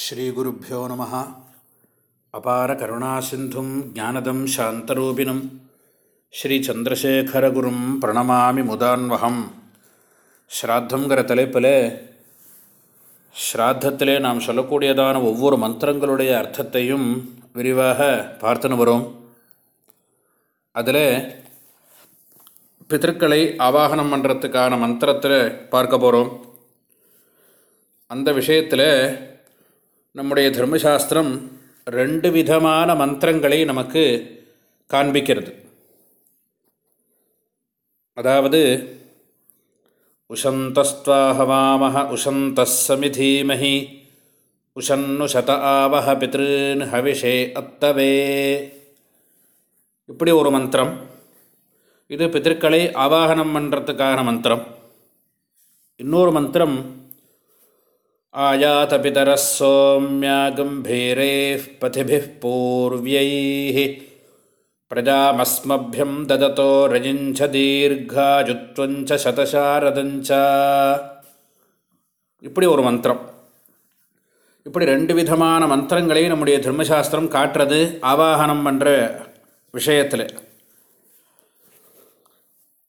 ஸ்ரீகுருப்போ நம. அபார கருணாசிந்தும் ஜானதம் சாந்தரூபிணம். ஸ்ரீச்சந்திரசேகரகுரும் பிரணமாமி முதான்வகம் ஸ்ராத்தங்கிற தலைப்பில் ஸ்ராத்தத்திலே நாம் சொல்லக்கூடியதான ஒவ்வொரு மந்திரங்களுடைய அர்த்தத்தையும் விரிவாக பார்த்துன்னு வரும். அதில் பிதற்களை ஆவாகனம் பண்ணுறதுக்கான மந்திரத்தில் பார்க்க போகிறோம் அந்த விஷயத்தில் நம்முடைய தர்மசாஸ்திரம் ரெண்டு விதமான மந்திரங்களை நமக்கு காண்பிக்கிறது. அதாவது உஷந்தஸ்வாஹவாமஹ உஷந்தசமிதீமஹி உஷன்னு சத ஆவஹ பித்ருன் ஹவிஷே அத்தவே. இப்படி ஒரு மந்திரம். இது பித்திருக்களை ஆவாகனம் பண்ணுறதுக்கான மந்திரம். இன்னொரு மந்திரம் आयातपितरः सौम्या गम्भीरैः पथिभिः पूर्व्यैः प्रजामस्मभ्यं ददतो रजिञ्च दीर्घाजुत्वञ्च शतशारदञ्च இப்படி ஒரு மந்திரம் இப்படி ரெண்டு விதமான மந்திரங்களை நம்முடைய தர்மசாஸ்திரம் காட்டுறது ஆவாகனம் பண்ணுற விஷயத்தில்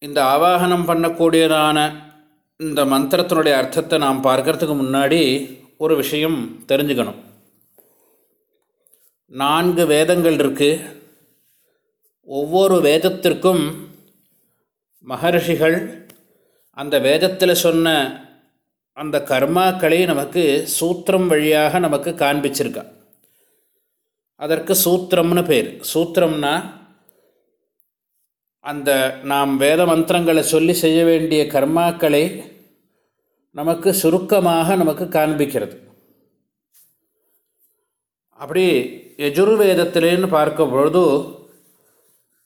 இந்த ஆவாகனம் பண்ணக்கூடியதான இந்த மந்திரத்தினுடைய அர்த்தத்தை நாம் பார்க்கறதுக்கு முன்னாடி ஒரு விஷயம் தெரிஞ்சுக்கணும். நான்கு வேதங்கள் இருக்குது ஒவ்வொரு வேதத்திற்கும் மகர்ஷிகள் அந்த வேதத்தில் சொன்ன அந்த கர்மாக்களை நமக்கு சூத்திரம் வழியாக நமக்கு காண்பிச்சிருக்கா. அதற்கு சூத்திரம்னு பேர். சூத்திரம்னா அந்த நாம் வேத மந்திரங்களை சொல்லி செய்ய வேண்டிய கர்மாக்களை நமக்கு சுருக்கமாக நமக்கு காண்பிக்கிறது. அப்படி யஜுர்வேதத்திலேன்னு பார்க்கும்பொழுது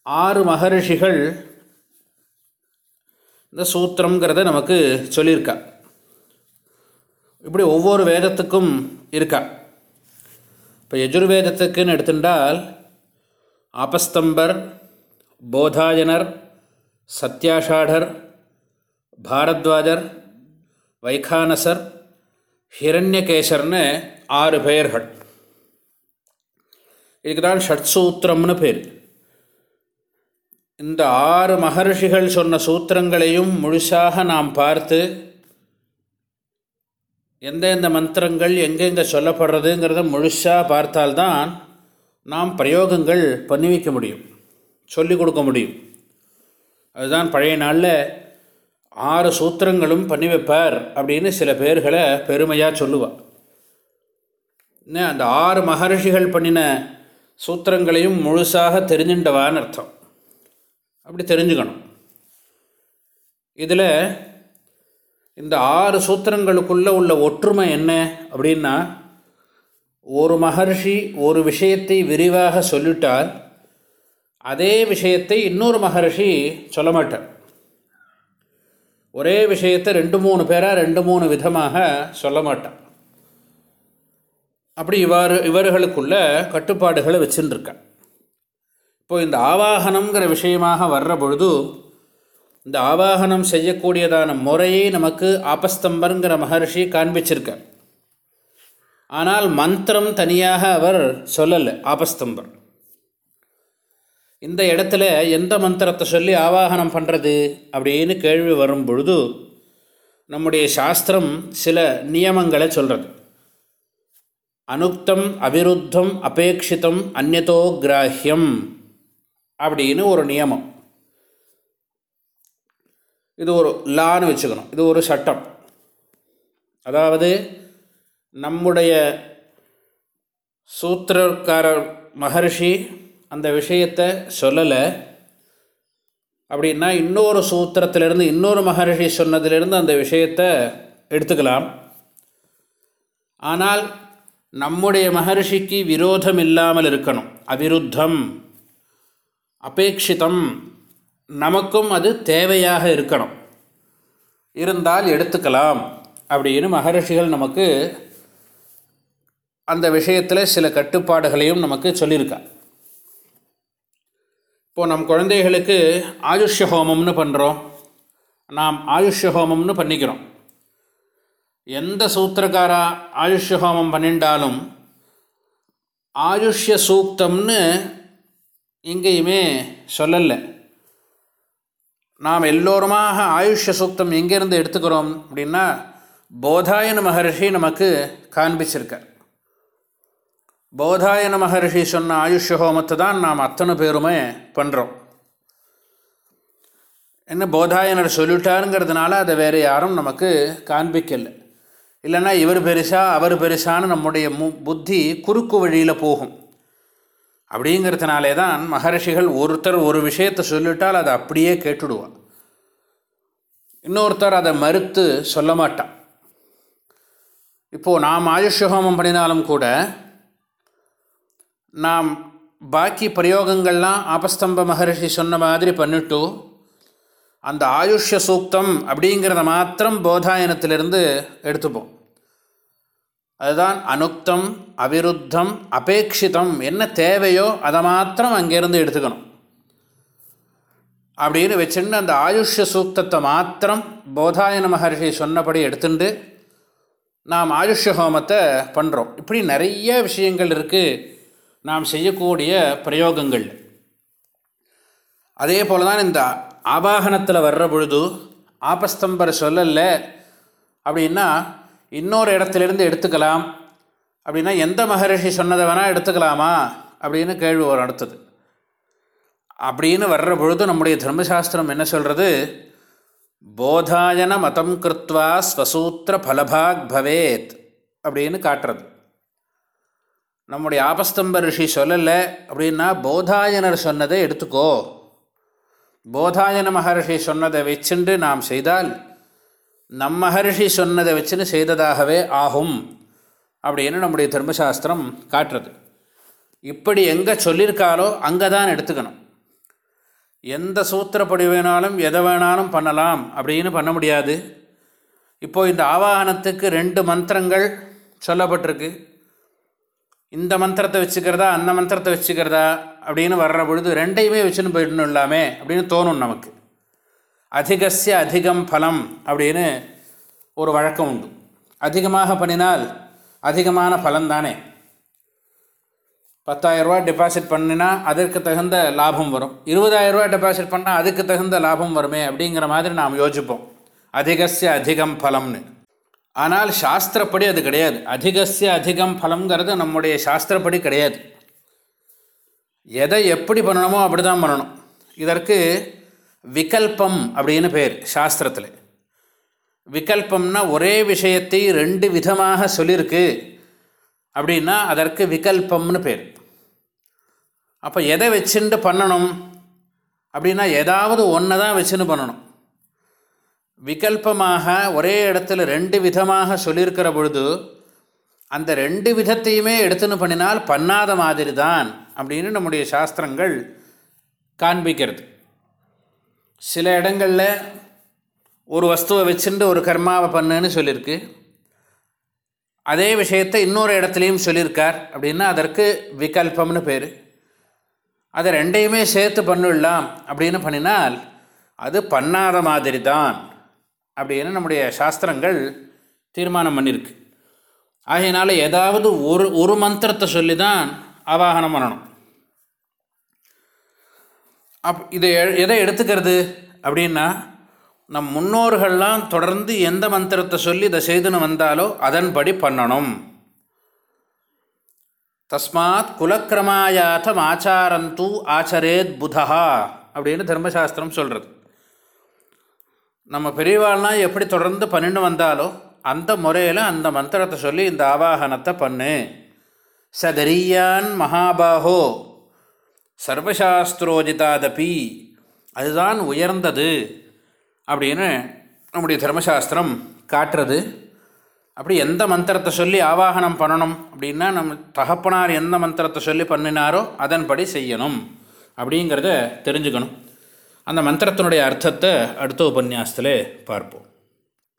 ஆறு மகரிஷிகள் இந்த சூத்திரங்கிறத நமக்கு சொல்லியிருக்கா. இப்படி ஒவ்வொரு வேதத்துக்கும் இருக்கா. இப்போ யஜுர்வேதத்துக்குன்னு எடுத்துட்டால் ஆபஸ்தம்பர் போதாயனர் சத்யாஷாடர் பாரத்வாஜர் வைகானசர் ஹிரண்யகேசர்னு ஆறு பெயர்கள். இதுக்கு தான் ஷட்சூத்திரம்னு பேர். இந்த ஆறு மகர்ஷிகள் சொன்ன சூத்திரங்களையும் முழுசாக நாம் பார்த்து எந்தெந்த மந்திரங்கள் எங்கெங்கே சொல்லப்படுறதுங்கிறத முழுசாக பார்த்தால்தான் நாம் பிரயோகங்கள் பண்ணி வைக்க முடியும். சொல்லிக் கொடுக்க முடியும். அதுதான் பழைய நாளில் ஆறு சூத்திரங்களும் பண்ணி வைப்பார் அப்படின்னு சில பேர்களை பெருமையாக சொல்லுவாள் இன்னும் அந்த ஆறு மகர்ஷிகள் பண்ணின சூத்திரங்களையும் முழுசாக தெரிஞ்சுண்டவான்னு அர்த்தம். அப்படி தெரிஞ்சுக்கணும். இதில் இந்த ஆறு சூத்திரங்களுக்குள்ளே உள்ள ஒற்றுமை என்ன அப்படின்னா ஒரு மகர்ஷி ஒரு விஷயத்தை விரிவாக சொல்லிட்டால் அதே விஷயத்தை இன்னொரு மகர்ஷி சொல்ல மாட்டார். ஒரே விஷயத்தை ரெண்டு மூணு பேராக ரெண்டு மூணு விதமாக சொல்ல மாட்டான் அப்படி இவ்வாறு இவர்களுக்குள்ள கட்டுப்பாடுகளை வச்சுருக்கேன் இப்போது இந்த ஆவாகனம்ங்கிற விஷயமாக வர்ற பொழுது இந்த ஆவாகனம் செய்யக்கூடியதான முறையை நமக்கு ஆபஸ்தம்பருங்கிற மகர்ஷி காண்பிச்சிருக்கார். ஆனால் மந்திரம் தனியாக அவர் சொல்லலை ஆபஸ்தம்பர். இந்த இடத்துல எந்த மந்திரத்தை சொல்லி ஆவாகனம் பண்ணுறது அப்படின்னு கேள்வி வரும் பொழுது நம்முடைய சாஸ்திரம் சில நியமங்களை சொல்கிறது அனுக்தம் அபிருத்தம் அபேட்சித்தம் அந்நதோ கிராஹியம் அப்படின்னு ஒரு நியமம். இது ஒரு லான்னு வச்சுக்கணும். இது ஒரு சட்டம். அதாவது நம்முடைய சூத்திரக்காரர் மகர்ஷி அந்த விஷயத்தை சொல்லலை. அப்படின்னா இன்னொரு சூத்திரத்திலிருந்து இன்னொரு மகரிஷி சொன்னதிலிருந்து அந்த விஷயத்தை எடுத்துக்கலாம். ஆனால் நம்முடைய மகர்ஷிக்கு விரோதம் இல்லாமல் இருக்கணும். அவிருத்தம் அபேட்சிதம் நமக்கும் அது தேவையாக இருக்கணும். இருந்தால் எடுத்துக்கலாம் அப்படின்னு மகரிஷிகள் நமக்கு அந்த விஷயத்தில் சில கட்டுப்பாடுகளையும் நமக்கு சொல்லியிருக்கா இப்போது நம் குழந்தைகளுக்கு ஆயுஷ்ய ஹோமம்னு பண்ணுறோம் நாம் ஆயுஷ்ய ஹோமம்னு பண்ணிக்கிறோம். எந்த சூத்திரக்காரா ஆயுஷ்ய ஹோமம் பண்ணிண்டாலும் ஆயுஷ்ய சூக்தம்னு எங்கேயுமே சொல்லலை. நாம் எல்லோருமாக ஆயுஷ்ய சூக்தம் எங்கேருந்து எடுத்துக்கிறோம் அப்படின்னா போதாயன மகர்ஷி நமக்கு காண்பிச்சிருக்கார். போதாயன மகர்ஷி சொன்ன ஆயுஷ் ஹோமத்தை தான் நாம் அத்தனை பேருமே பண்ணுறோம் என்ன போதாயனர் சொல்லிட்டாருங்கிறதுனால அதை வேறு யாரும் நமக்கு காண்பிக்கலை. இல்லைன்னா இவர் பெருசா அவர் பெருசான்னு நம்முடைய மு புத்தி குறுக்கு வழியில் போகும். அப்படிங்கிறதுனாலே தான் மகர்ஷிகள் ஒருத்தர் ஒரு விஷயத்தை சொல்லிட்டால் அதை அப்படியே கேட்டுடுவான். இன்னொருத்தர் அதை மறுத்து சொல்ல மாட்டான். இப்போது நாம் ஆயுஷ்யஹோமம் பண்ணினாலும் கூட நாம் பாக்கி பிரயோகங்கள்லாம் ஆபஸ்தம்ப மகர்ஷி சொன்ன மாதிரி பண்ணிட்டு அந்த ஆயுஷ்ய சூக்தம் அப்படிங்கிறத மாத்திரம் போதாயனத்திலிருந்து எடுத்துப்போம். அதுதான் அனுக்தம் அவிருத்தம் அபேட்சிதம் என்ன தேவையோ அதை மாத்திரம் அங்கேருந்து எடுத்துக்கணும். அப்படின்னு வச்சுன்னு அந்த ஆயுஷ்ய சூக்தத்தை மாத்திரம் போதாயன மகர்ஷி சொன்னபடி எடுத்துட்டு நாம் ஆயுஷ்ய ஹோமத்தை பண்ணுறோம் இப்படி நிறைய விஷயங்கள் இருக்குது நாம் செய்யக்கூடிய பிரயோகங்கள். அதே போல் தான் இந்த ஆபாகனத்தில் வர்ற பொழுது ஆபஸ்தம்பர் சொல்லலை அப்படின்னா இன்னொரு இடத்துலேருந்து எடுத்துக்கலாம். அப்படின்னா எந்த மகரிஷி சொன்னதை வேணால் எடுத்துக்கலாமா? அப்படின்னு கேள்வி வரும் அடுத்தது. அப்படின்னு வர்ற பொழுது நம்முடைய தர்மசாஸ்திரம் என்ன சொல்கிறது போதாயன மதம் கிருத்வா ஸ்வசூத்திர பலபாக் பவேத் அப்படின்னு காட்டுறது. நம்முடைய ஆபஸ்தம்ப ரிஷி சொல்லலை அப்படின்னா போதாயனர் சொன்னதை எடுத்துக்கோ. போதாயன மகர்ஷி சொன்னதை வச்சுண்டு நாம் செய்தால் நம் மகர்ஷி சொன்னதை வச்சுன்னு செய்ததாகவே ஆகும் அப்படின்னு நம்முடைய தர்மசாஸ்திரம் காட்டுறது. இப்படி எங்கே சொல்லியிருக்காரோ அங்கே தான் எடுத்துக்கணும். எந்த சூத்திரப்படி வேணாலும் எதை வேணாலும் பண்ணலாம் அப்படின்னு பண்ண முடியாது. இப்போது இந்த ஆவாகனத்துக்கு ரெண்டு மந்திரங்கள் சொல்லப்பட்டிருக்கு. இந்த மந்திரத்தை வச்சுக்கிறதா அந்த மந்திரத்தை வச்சுக்கிறதா அப்படின்னு வர்ற பொழுது ரெண்டையுமே வச்சுன்னு போயிடணும் இல்லாமே அப்படின்னு தோணும் நமக்கு. அதிகசிய அதிகம் பலம் அப்படின்னு ஒரு வழக்கம் உண்டு. அதிகமாக பண்ணினால் அதிகமான பலன் தானே பத்தாயிரரூபா டெபாசிட் பண்ணினா அதற்கு தகுந்த லாபம் வரும். இருபதாயிரரூபா டெபாசிட் பண்ணால் அதுக்கு தகுந்த லாபம் வருமே அப்படிங்கிற மாதிரி நாம் யோசிப்போம். அதிகசிய அதிகம் பலம்னு. ஆனால் சாஸ்திரப்படி அது கிடையாது. அதிகசிய அதிகம் பலம்ங்கிறது நம்முடைய சாஸ்திரப்படி கிடையாது. எதை எப்படி பண்ணணுமோ அப்படி தான் பண்ணணும். இதற்கு விகல்பம் அப்படின்னு பேர் சாஸ்திரத்தில். விகல்பம்னா ஒரே விஷயத்தை ரெண்டு விதமாக சொல்லியிருக்கு அப்படின்னா அதற்கு விகல்பம்னு பேர். அப்போ எதை வச்சுட்டு பண்ணணும்? அப்படின்னா ஏதாவது ஒன்றை தான் வச்சுன்னு பண்ணணும். விகல்பமாக ஒரே இடத்துல ரெண்டு விதமாக சொல்லியிருக்கிற பொழுது அந்த ரெண்டு விதத்தையுமே எடுத்துன்னு பண்ணினால் பண்ணாத மாதிரி தான் அப்படின்னு நம்முடைய சாஸ்திரங்கள் காண்பிக்கிறது. சில இடங்களில் ஒரு வஸ்துவை வச்சுட்டு ஒரு கர்மாவை பண்ணுன்னு சொல்லியிருக்கு. அதே விஷயத்தை இன்னொரு இடத்துலையும் சொல்லியிருக்கார் அப்படின்னா அதற்கு விகல்பம்னு பேர். அதை ரெண்டையுமே சேர்த்து பண்ணிடலாம் அப்படின்னு பண்ணினால் அது பண்ணாத மாதிரி தான் அப்படின்னு நம்முடைய சாஸ்திரங்கள் தீர்மானம் பண்ணியிருக்கு ஆகையினால ஏதாவது ஒரு ஒரு மந்திரத்தை சொல்லி தான் ஆவாகனம் பண்ணணும். அப் இதை எதை எடுத்துக்கிறது? அப்படின்னா நம் முன்னோர்கள்லாம் தொடர்ந்து எந்த மந்திரத்தை சொல்லி இதை செய்துன்னு வந்தாலோ அதன்படி பண்ணணும். தஸ்மாத் குலக்கிரமாயாத்தம் ஆச்சாரந்தூ ஆச்சரேத் புதா அப்படின்னு தர்மசாஸ்திரம் சொல்கிறது நம்ம பெரியவாள்லாம் எப்படி தொடர்ந்து பண்ணிட்டு வந்தாலோ அந்த முறையில் அந்த மந்திரத்தை சொல்லி இந்த ஆவாகனத்தை பண்ணு. சதரியான் மகாபாகோ சர்வசாஸ்திரோஜிதாதபி அதுதான் உயர்ந்தது அப்படின்னு நம்முடைய தர்மசாஸ்திரம் காட்டுறது. அப்படி எந்த மந்திரத்தை சொல்லி ஆவாகனம் பண்ணணும் அப்படின்னா நம்ம தகப்பனார் எந்த மந்திரத்தை சொல்லி பண்ணினாரோ அதன்படி செய்யணும் அப்படிங்கிறத தெரிஞ்சுக்கணும். அந்த மந்திரத்தினுடைய அர்த்தத்தை அடுத்த உபன்யாசத்தில் பார்ப்போம்.